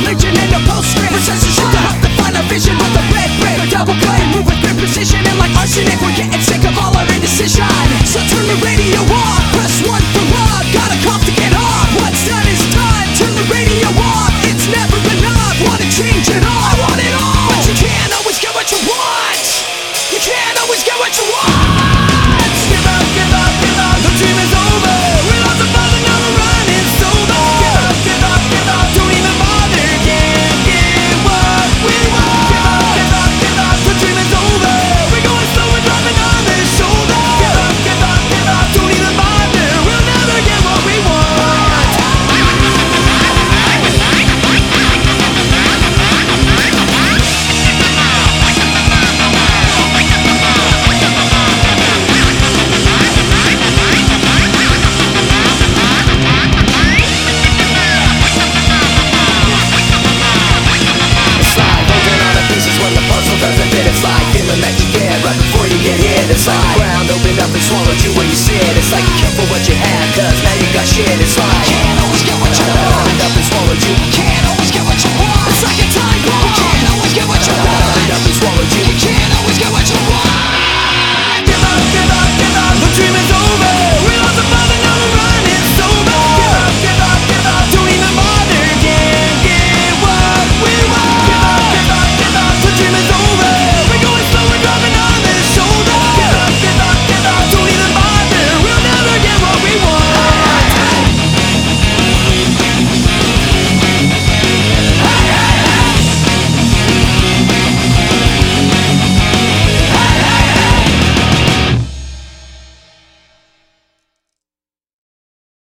religion in a postscript Recessorship to find a vision with a red brick Double cut move with great precision And like arsenic we're getting sick of all our indecision. So turn the radio off, press one for love Gotta cough to that you get right before you get hit It's like the ground opened up and swallowed you where you sit It's like careful what you have cause now you got shit It's like